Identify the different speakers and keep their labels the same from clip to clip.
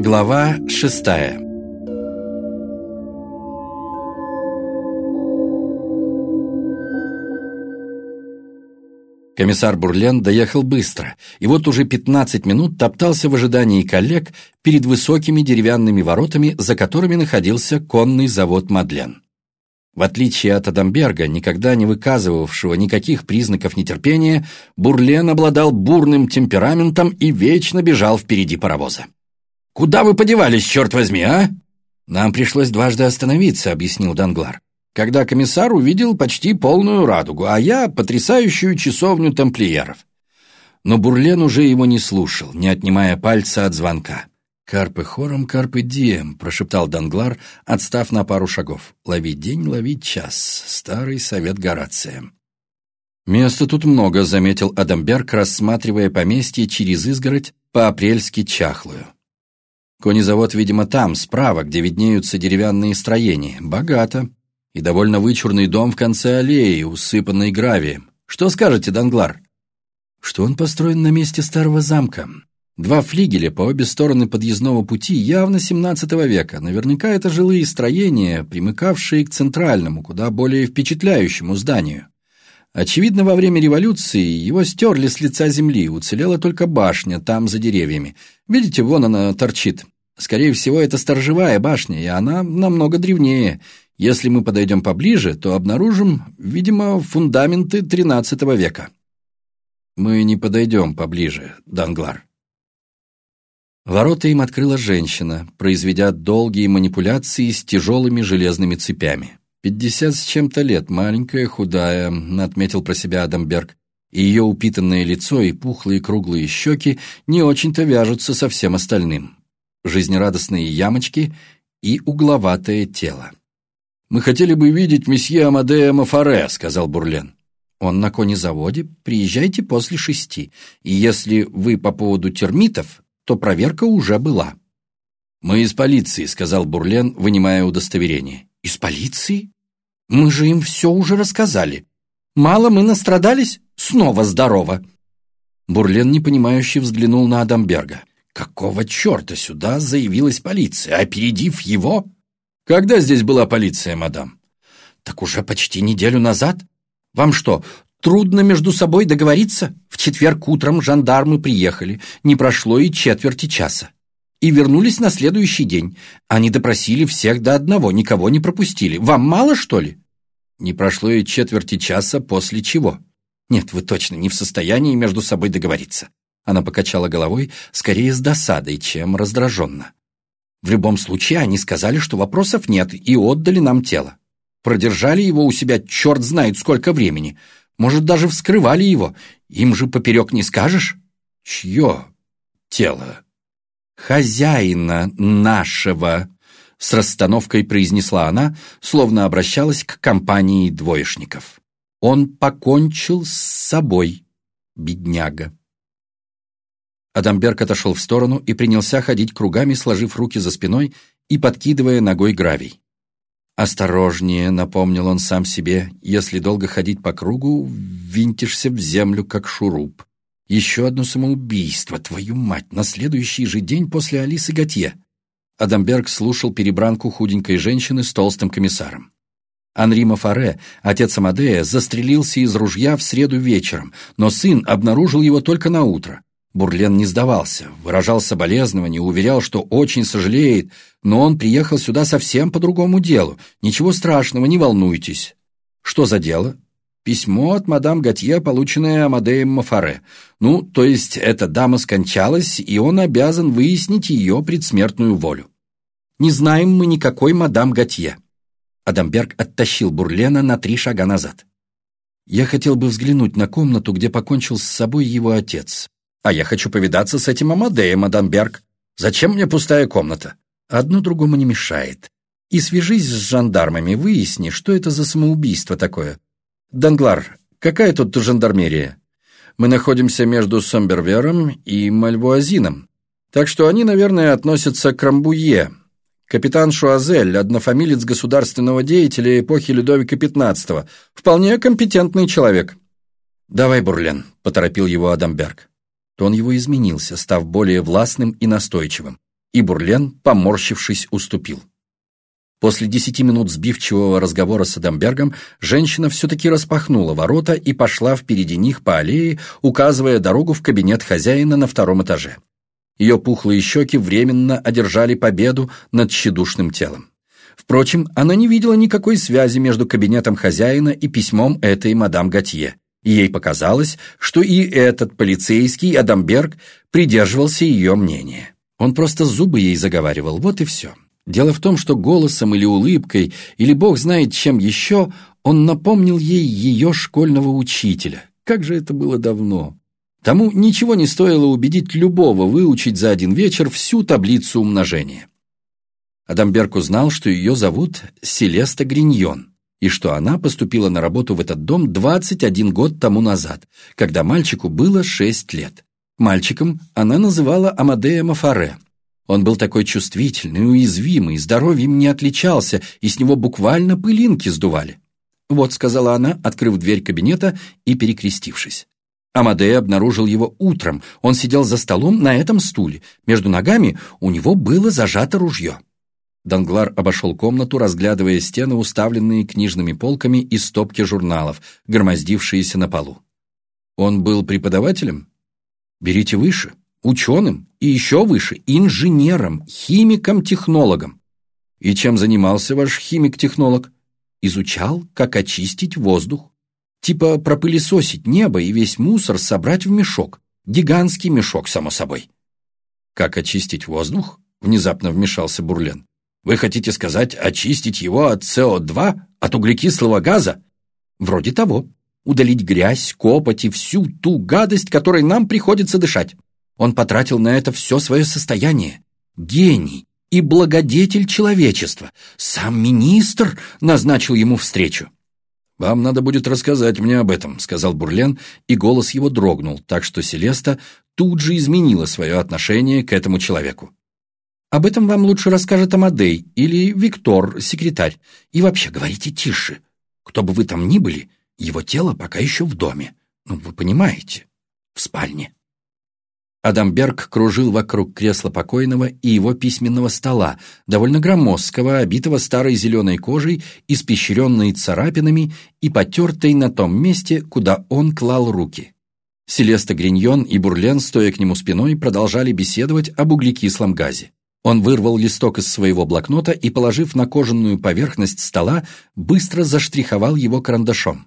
Speaker 1: Глава шестая Комиссар Бурлен доехал быстро, и вот уже 15 минут топтался в ожидании коллег перед высокими деревянными воротами, за которыми находился конный завод «Мадлен». В отличие от Адамберга, никогда не выказывавшего никаких признаков нетерпения, Бурлен обладал бурным темпераментом и вечно бежал впереди паровоза. «Куда вы подевались, черт возьми, а?» «Нам пришлось дважды остановиться», — объяснил Данглар когда комиссар увидел почти полную радугу, а я — потрясающую часовню тамплиеров. Но Бурлен уже его не слушал, не отнимая пальца от звонка. «Карпы хором, карпы дием», — прошептал Данглар, отстав на пару шагов. «Ловить день, ловить час. Старый совет Горация». «Места тут много», — заметил Адамберг, рассматривая поместье через изгородь по-апрельски чахлую. Конезавод, видимо, там, справа, где виднеются деревянные строения. Богато и довольно вычурный дом в конце аллеи, усыпанный гравием. Что скажете, Данглар? Что он построен на месте старого замка. Два флигеля по обе стороны подъездного пути явно 17 века. Наверняка это жилые строения, примыкавшие к центральному, куда более впечатляющему зданию. Очевидно, во время революции его стерли с лица земли, уцелела только башня там за деревьями. Видите, вон она торчит. Скорее всего, это сторожевая башня, и она намного древнее, если мы подойдем поближе, то обнаружим, видимо, фундаменты XIII века. Мы не подойдем поближе, Данглар. Ворота им открыла женщина, произведя долгие манипуляции с тяжелыми железными цепями. «Пятьдесят с чем-то лет, маленькая, худая», — отметил про себя Адамберг. И ее упитанное лицо и пухлые круглые щеки не очень-то вяжутся со всем остальным. Жизнерадостные ямочки и угловатое тело. «Мы хотели бы видеть месье Амадея Мафаре», — сказал Бурлен. «Он на конезаводе. Приезжайте после шести. И если вы по поводу термитов, то проверка уже была». «Мы из полиции», — сказал Бурлен, вынимая удостоверение. «Из полиции? Мы же им все уже рассказали. Мало мы настрадались? Снова здорово!» Бурлен непонимающе взглянул на Адамберга. «Какого черта сюда заявилась полиция, опередив его?» «Когда здесь была полиция, мадам?» «Так уже почти неделю назад. Вам что, трудно между собой договориться? В четверг утром жандармы приехали, не прошло и четверти часа. И вернулись на следующий день. Они допросили всех до одного, никого не пропустили. Вам мало, что ли?» «Не прошло и четверти часа после чего?» «Нет, вы точно не в состоянии между собой договориться». Она покачала головой скорее с досадой, чем раздраженно. В любом случае, они сказали, что вопросов нет, и отдали нам тело. Продержали его у себя черт знает сколько времени. Может, даже вскрывали его. Им же поперек не скажешь? Чье тело? Хозяина нашего, с расстановкой произнесла она, словно обращалась к компании двоечников. Он покончил с собой, бедняга. Адамберг отошел в сторону и принялся ходить кругами, сложив руки за спиной и подкидывая ногой гравий. «Осторожнее», — напомнил он сам себе, — «если долго ходить по кругу, винтишься в землю, как шуруп. Еще одно самоубийство, твою мать, на следующий же день после Алисы Готье». Адамберг слушал перебранку худенькой женщины с толстым комиссаром. Анри Мафаре, отец Амадея, застрелился из ружья в среду вечером, но сын обнаружил его только на утро. Бурлен не сдавался, выражал соболезнования, уверял, что очень сожалеет, но он приехал сюда совсем по другому делу. Ничего страшного, не волнуйтесь. Что за дело? Письмо от мадам Готье, полученное Амадеем Мафаре. Ну, то есть эта дама скончалась, и он обязан выяснить ее предсмертную волю. Не знаем мы никакой мадам Готье. Адамберг оттащил Бурлена на три шага назад. Я хотел бы взглянуть на комнату, где покончил с собой его отец. А я хочу повидаться с этим Амадеем, Адамберг. Зачем мне пустая комната? Одно другому не мешает. И свяжись с жандармами, выясни, что это за самоубийство такое. Данглар, какая тут жандармерия? Мы находимся между Сомбервером и Мальвуазином. Так что они, наверное, относятся к Рамбуе. Капитан Шуазель, однофамилец государственного деятеля эпохи Людовика XV, вполне компетентный человек. «Давай, Бурлен», — поторопил его Адамберг. Тон его изменился, став более властным и настойчивым. и Бурлен, поморщившись, уступил. После десяти минут сбивчивого разговора с Адамбергом женщина все-таки распахнула ворота и пошла впереди них по аллее, указывая дорогу в кабинет хозяина на втором этаже. Ее пухлые щеки временно одержали победу над тщедушным телом. Впрочем, она не видела никакой связи между кабинетом хозяина и письмом этой мадам Готье. Ей показалось, что и этот полицейский Адамберг придерживался ее мнения. Он просто зубы ей заговаривал, вот и все. Дело в том, что голосом или улыбкой, или бог знает чем еще, он напомнил ей ее школьного учителя. Как же это было давно. Тому ничего не стоило убедить любого выучить за один вечер всю таблицу умножения. Адамберг узнал, что ее зовут Селеста Гриньон, и что она поступила на работу в этот дом 21 год тому назад, когда мальчику было 6 лет. Мальчиком она называла Амадея Мафаре, он был такой чувствительный, уязвимый, здоровьем не отличался, и с него буквально пылинки сдували. «Вот», — сказала она, открыв дверь кабинета и перекрестившись. Амадей обнаружил его утром. Он сидел за столом на этом стуле. Между ногами у него было зажато ружье. Данглар обошел комнату, разглядывая стены, уставленные книжными полками и стопки журналов, громоздившиеся на полу. Он был преподавателем? Берите выше ученым и еще выше инженером, химиком, технологом. И чем занимался ваш химик-технолог? Изучал, как очистить воздух. Типа пропылесосить небо и весь мусор собрать в мешок. Гигантский мешок, само собой. Как очистить воздух? Внезапно вмешался Бурлен. Вы хотите сказать, очистить его от СО2, от углекислого газа? Вроде того. Удалить грязь, копоть и всю ту гадость, которой нам приходится дышать. Он потратил на это все свое состояние. Гений и благодетель человечества. Сам министр назначил ему встречу. «Вам надо будет рассказать мне об этом», — сказал Бурлен, и голос его дрогнул, так что Селеста тут же изменила свое отношение к этому человеку. «Об этом вам лучше расскажет Амадей или Виктор, секретарь. И вообще говорите тише. Кто бы вы там ни были, его тело пока еще в доме. Ну, вы понимаете, в спальне». Адамберг кружил вокруг кресла покойного и его письменного стола, довольно громоздкого, обитого старой зеленой кожей, испещренной царапинами и потертой на том месте, куда он клал руки. Селеста Гриньон и Бурлен, стоя к нему спиной, продолжали беседовать об углекислом газе. Он вырвал листок из своего блокнота и, положив на кожаную поверхность стола, быстро заштриховал его карандашом.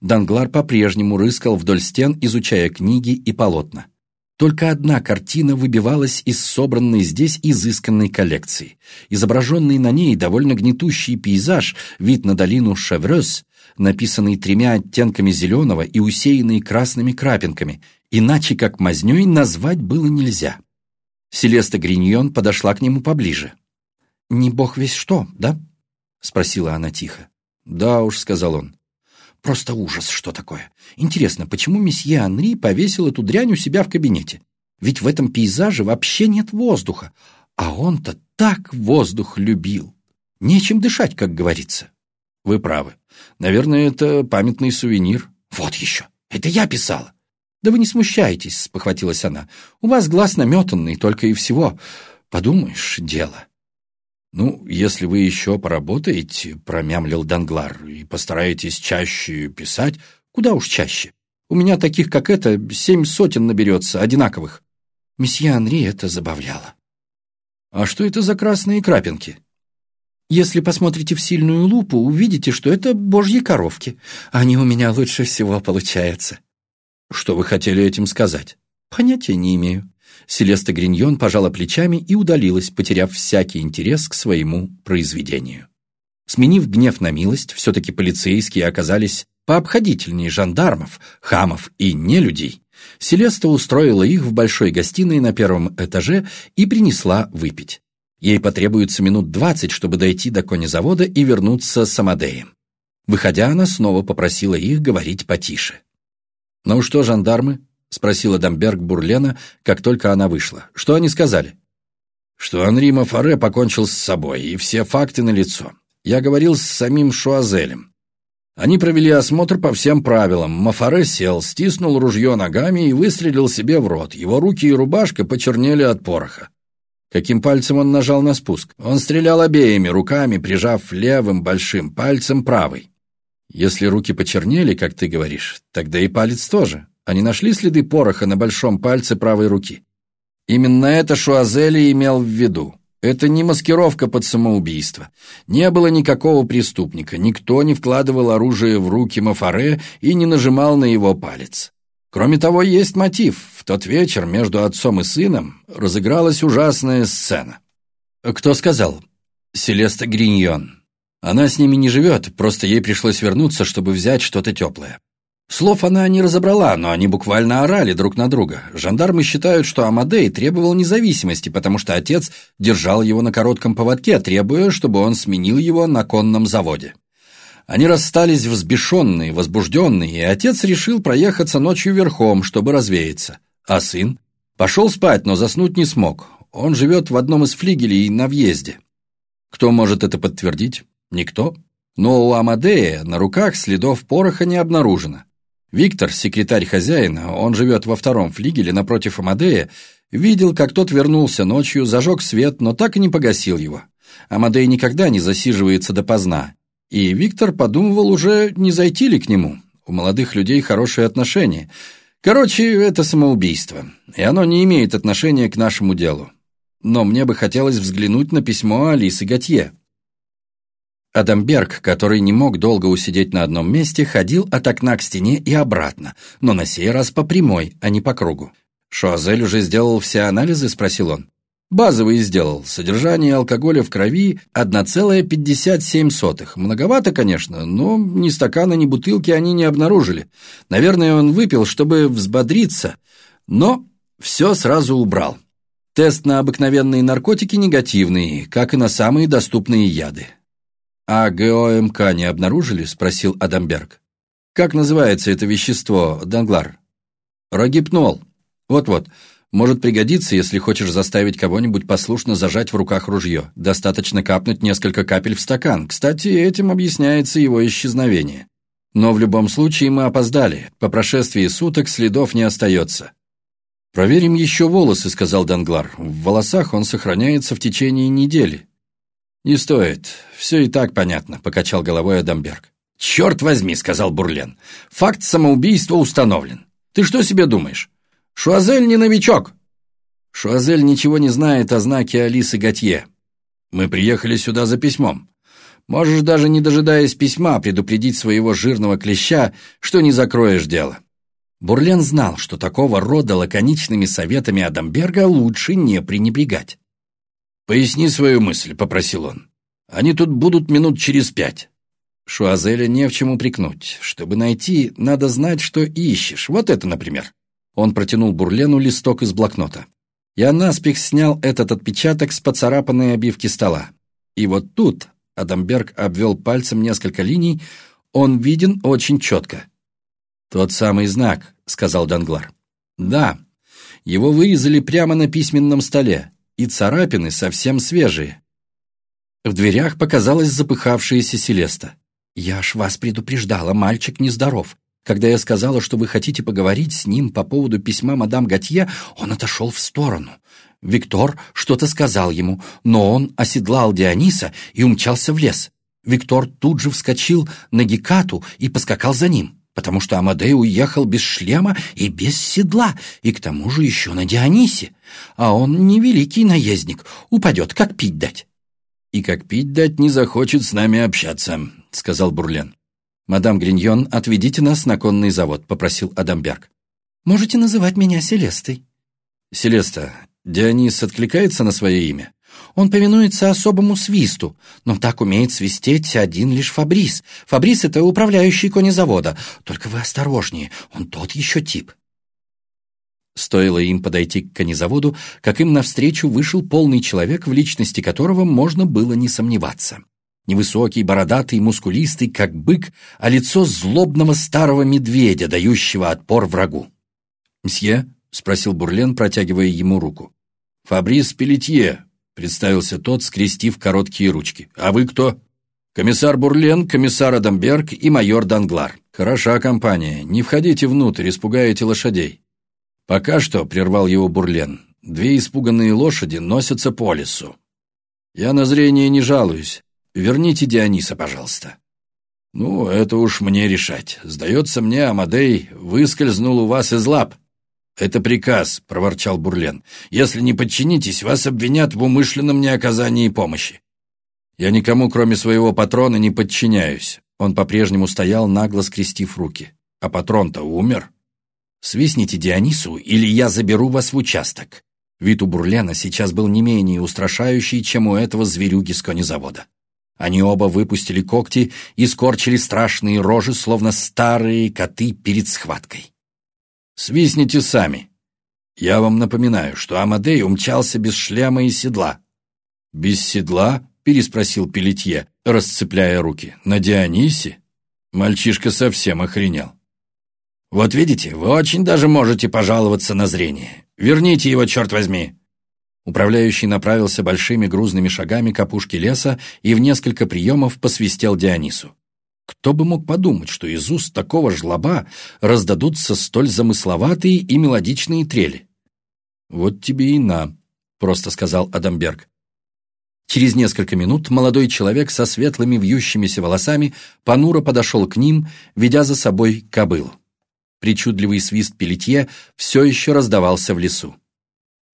Speaker 1: Данглар по-прежнему рыскал вдоль стен, изучая книги и полотна. Только одна картина выбивалась из собранной здесь изысканной коллекции. Изображенный на ней довольно гнетущий пейзаж, вид на долину Шеврёс, написанный тремя оттенками зеленого и усеянный красными крапинками, иначе как мазнёй назвать было нельзя. Селеста Гриньон подошла к нему поближе. «Не бог весь что, да?» — спросила она тихо. «Да уж», — сказал он. Просто ужас, что такое. Интересно, почему месье Анри повесил эту дрянь у себя в кабинете? Ведь в этом пейзаже вообще нет воздуха. А он-то так воздух любил. Нечем дышать, как говорится. Вы правы. Наверное, это памятный сувенир. Вот еще. Это я писала. Да вы не смущайтесь, спохватилась она. У вас глаз наметанный, только и всего. Подумаешь, дело. «Ну, если вы еще поработаете», — промямлил Данглар, «и постараетесь чаще писать, куда уж чаще. У меня таких, как это, семь сотен наберется, одинаковых». Месье Анри это забавляло. «А что это за красные крапинки?» Если посмотрите в сильную лупу, увидите, что это божьи коровки. Они у меня лучше всего получаются. Что вы хотели этим сказать? Понятия не имею. Селеста Гриньон пожала плечами и удалилась, потеряв всякий интерес к своему произведению. Сменив гнев на милость, все-таки полицейские оказались пообходительнее жандармов, хамов и нелюдей. Селеста устроила их в большой гостиной на первом этаже и принесла выпить. Ей потребуется минут двадцать, чтобы дойти до конезавода и вернуться с Амадеем. Выходя, она снова попросила их говорить потише. «Ну что, жандармы, — спросила Дамберг Бурлена, как только она вышла. «Что они сказали?» «Что Анри Мафаре покончил с собой, и все факты налицо. Я говорил с самим Шуазелем. Они провели осмотр по всем правилам. Мафаре сел, стиснул ружье ногами и выстрелил себе в рот. Его руки и рубашка почернели от пороха. Каким пальцем он нажал на спуск? Он стрелял обеими руками, прижав левым большим пальцем правый. Если руки почернели, как ты говоришь, тогда и палец тоже. Они нашли следы пороха на большом пальце правой руки. Именно это Шуазели имел в виду. Это не маскировка под самоубийство. Не было никакого преступника, никто не вкладывал оружие в руки Мафаре и не нажимал на его палец. Кроме того, есть мотив. В тот вечер между отцом и сыном разыгралась ужасная сцена. Кто сказал? Селеста Гриньон. Она с ними не живет, просто ей пришлось вернуться, чтобы взять что-то теплое. Слов она не разобрала, но они буквально орали друг на друга. Жандармы считают, что Амадей требовал независимости, потому что отец держал его на коротком поводке, требуя, чтобы он сменил его на конном заводе. Они расстались взбешенные, возбужденные, и отец решил проехаться ночью верхом, чтобы развеяться. А сын? Пошел спать, но заснуть не смог. Он живет в одном из флигелей на въезде. Кто может это подтвердить? Никто. Но у Амадея на руках следов пороха не обнаружено. Виктор, секретарь хозяина, он живет во втором флигеле напротив Амадея, видел, как тот вернулся ночью, зажег свет, но так и не погасил его. Амадей никогда не засиживается допоздна. И Виктор подумывал уже, не зайти ли к нему. У молодых людей хорошие отношения – Короче, это самоубийство, и оно не имеет отношения к нашему делу. Но мне бы хотелось взглянуть на письмо Алисы Готье. Адамберг, который не мог долго усидеть на одном месте, ходил от окна к стене и обратно, но на сей раз по прямой, а не по кругу. «Шуазель уже сделал все анализы?» – спросил он. Базовый сделал. Содержание алкоголя в крови 1,57. Многовато, конечно, но ни стакана, ни бутылки они не обнаружили. Наверное, он выпил, чтобы взбодриться, но все сразу убрал. Тест на обыкновенные наркотики негативный, как и на самые доступные яды. «А ГОМК не обнаружили?» – спросил Адамберг. «Как называется это вещество, Данглар?» «Рогипнол. Вот-вот». Может пригодиться, если хочешь заставить кого-нибудь послушно зажать в руках ружье. Достаточно капнуть несколько капель в стакан. Кстати, этим объясняется его исчезновение. Но в любом случае мы опоздали. По прошествии суток следов не остается. «Проверим еще волосы», — сказал Данглар. «В волосах он сохраняется в течение недели». «Не стоит. Все и так понятно», — покачал головой Адамберг. «Черт возьми», — сказал Бурлен. «Факт самоубийства установлен. Ты что себе думаешь? Шуазель не новичок!» Шуазель ничего не знает о знаке Алисы Готье. Мы приехали сюда за письмом. Можешь даже не дожидаясь письма предупредить своего жирного клеща, что не закроешь дело. Бурлен знал, что такого рода лаконичными советами Адамберга лучше не пренебрегать. «Поясни свою мысль», — попросил он. «Они тут будут минут через пять». Шуазеля не в чем упрекнуть. Чтобы найти, надо знать, что ищешь. Вот это, например. Он протянул Бурлену листок из блокнота. Я наспех снял этот отпечаток с поцарапанной обивки стола. И вот тут, Адамберг обвел пальцем несколько линий, он виден очень четко. «Тот самый знак», — сказал Данглар. «Да, его вырезали прямо на письменном столе, и царапины совсем свежие». В дверях показалась запыхавшаяся Селеста. «Я ж вас предупреждала, мальчик нездоров. Когда я сказала, что вы хотите поговорить с ним по поводу письма мадам Готье, он отошел в сторону. Виктор что-то сказал ему, но он оседлал Диониса и умчался в лес. Виктор тут же вскочил на Гекату и поскакал за ним, потому что Амадей уехал без шлема и без седла, и к тому же еще на Дионисе. А он не великий наездник, упадет, как пить дать. «И как пить дать не захочет с нами общаться», — сказал Бурлен. «Мадам Гриньон, отведите нас на конный завод», — попросил Адамберг. «Можете называть меня Селестой». «Селеста, Дионис откликается на свое имя?» «Он повинуется особому свисту, но так умеет свистеть один лишь Фабрис. Фабрис — это управляющий конезавода. Только вы осторожнее, он тот еще тип». Стоило им подойти к конезаводу, как им навстречу вышел полный человек, в личности которого можно было не сомневаться. Невысокий, бородатый, мускулистый, как бык, а лицо злобного старого медведя, дающего отпор врагу. «Мсье?» — спросил Бурлен, протягивая ему руку. «Фабрис Пелетье», — представился тот, скрестив короткие ручки. «А вы кто?» «Комиссар Бурлен, комиссар Адамберг и майор Данглар. Хороша компания. Не входите внутрь, испугаете лошадей». «Пока что», — прервал его Бурлен, — Две испуганные лошади носятся по лесу. Я на зрение не жалуюсь. Верните Диониса, пожалуйста. Ну, это уж мне решать. Сдается мне, Амадей выскользнул у вас из лап. Это приказ, проворчал Бурлен. Если не подчинитесь, вас обвинят в умышленном неоказании помощи. Я никому, кроме своего патрона, не подчиняюсь. Он по-прежнему стоял, нагло скрестив руки. А патрон-то умер. Свистните Дионису, или я заберу вас в участок. Вид у Бурлена сейчас был не менее устрашающий, чем у этого зверюги с конезавода. Они оба выпустили когти и скорчили страшные рожи, словно старые коты перед схваткой. «Свистните сами. Я вам напоминаю, что Амадей умчался без шлема и седла». «Без седла?» — переспросил Пелетье, расцепляя руки. «На Дионисе?» Мальчишка совсем охренел. «Вот видите, вы очень даже можете пожаловаться на зрение. Верните его, черт возьми!» Управляющий направился большими грузными шагами к опушке леса и в несколько приемов посвистел Дионису. Кто бы мог подумать, что из уст такого жлоба раздадутся столь замысловатые и мелодичные трели? «Вот тебе и на», — просто сказал Адамберг. Через несколько минут молодой человек со светлыми вьющимися волосами понуро подошел к ним, ведя за собой кобылу. Причудливый свист пелетье все еще раздавался в лесу.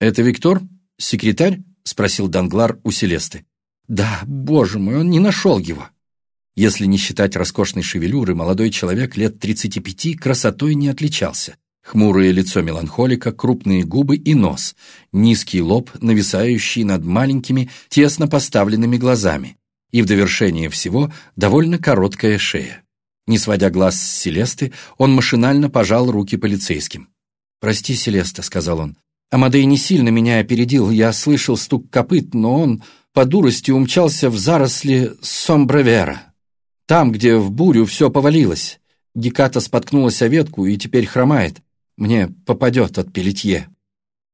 Speaker 1: «Это Виктор? Секретарь?» — спросил Данглар у Селесты. «Да, боже мой, он не нашел его». Если не считать роскошной шевелюры, молодой человек лет 35 красотой не отличался. Хмурое лицо меланхолика, крупные губы и нос, низкий лоб, нависающий над маленькими, тесно поставленными глазами, и в довершение всего довольно короткая шея. Не сводя глаз с Селесты, он машинально пожал руки полицейским. «Прости, Селеста», — сказал он. «Амадей не сильно меня опередил. Я слышал стук копыт, но он по дурости умчался в заросли Сомбревера. Там, где в бурю все повалилось. Геката споткнулась о ветку и теперь хромает. Мне попадет от пелетье».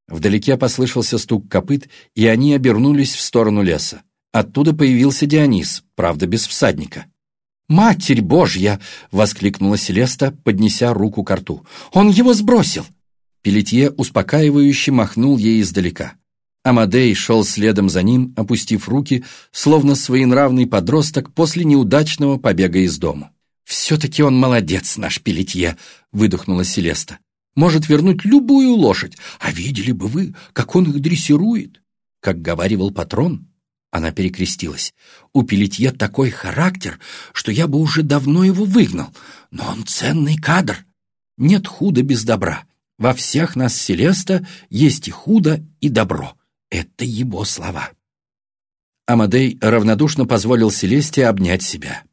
Speaker 1: Вдалеке послышался стук копыт, и они обернулись в сторону леса. Оттуда появился Дионис, правда, без всадника. «Матерь Божья!» — воскликнула Селеста, поднеся руку к рту. «Он его сбросил!» Пелетье успокаивающе махнул ей издалека. Амадей шел следом за ним, опустив руки, словно своенравный подросток после неудачного побега из дому. «Все-таки он молодец, наш Пелетье!» — выдохнула Селеста. «Может вернуть любую лошадь, а видели бы вы, как он их дрессирует!» Как говаривал патрон, она перекрестилась. «У Пелетье такой характер, что я бы уже давно его выгнал, но он ценный кадр. Нет худа без добра. Во всех нас, Селеста, есть и худо, и добро. Это его слова». Амадей равнодушно позволил Селесте обнять себя.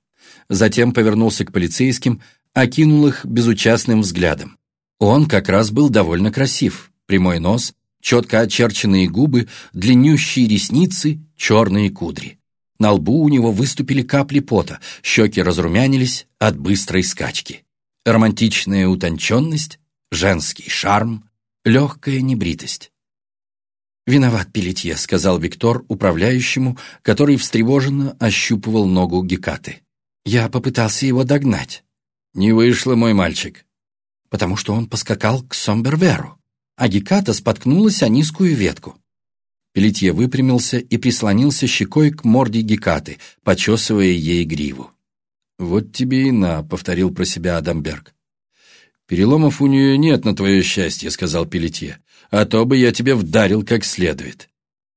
Speaker 1: Затем повернулся к полицейским, окинул их безучастным взглядом. Он как раз был довольно красив. Прямой нос, четко очерченные губы, длиннющие ресницы, черные кудри. На лбу у него выступили капли пота, щеки разрумянились от быстрой скачки. Романтичная утонченность, женский шарм, легкая небритость. «Виноват, Пелетье», — сказал Виктор управляющему, который встревоженно ощупывал ногу Гекаты. «Я попытался его догнать». «Не вышло, мой мальчик». «Потому что он поскакал к Сомберверу» а Геката споткнулась о низкую ветку. Пелетье выпрямился и прислонился щекой к морде Гекаты, почесывая ей гриву. «Вот тебе и на», — повторил про себя Адамберг. «Переломов у нее нет, на твое счастье», — сказал Пелетье, «а то бы я тебе вдарил как следует.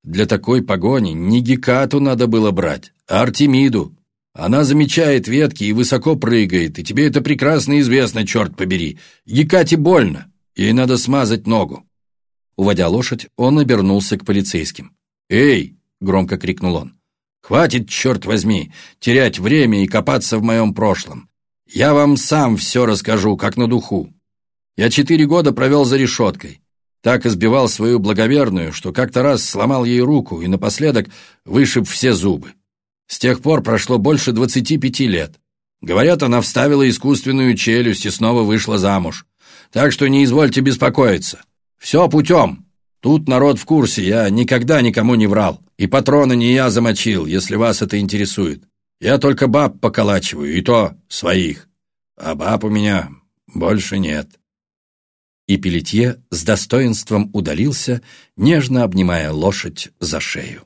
Speaker 1: Для такой погони не Гекату надо было брать, а Артемиду. Она замечает ветки и высоко прыгает, и тебе это прекрасно известно, черт побери. Гекате больно». Ей надо смазать ногу». Уводя лошадь, он обернулся к полицейским. «Эй!» — громко крикнул он. «Хватит, черт возьми, терять время и копаться в моем прошлом. Я вам сам все расскажу, как на духу. Я четыре года провел за решеткой. Так избивал свою благоверную, что как-то раз сломал ей руку и напоследок вышиб все зубы. С тех пор прошло больше двадцати пяти лет. Говорят, она вставила искусственную челюсть и снова вышла замуж. Так что не извольте беспокоиться. Все путем. Тут народ в курсе, я никогда никому не врал. И патроны не я замочил, если вас это интересует. Я только баб поколачиваю, и то своих. А баб у меня больше нет. И Пелетье с достоинством удалился, нежно обнимая лошадь за шею.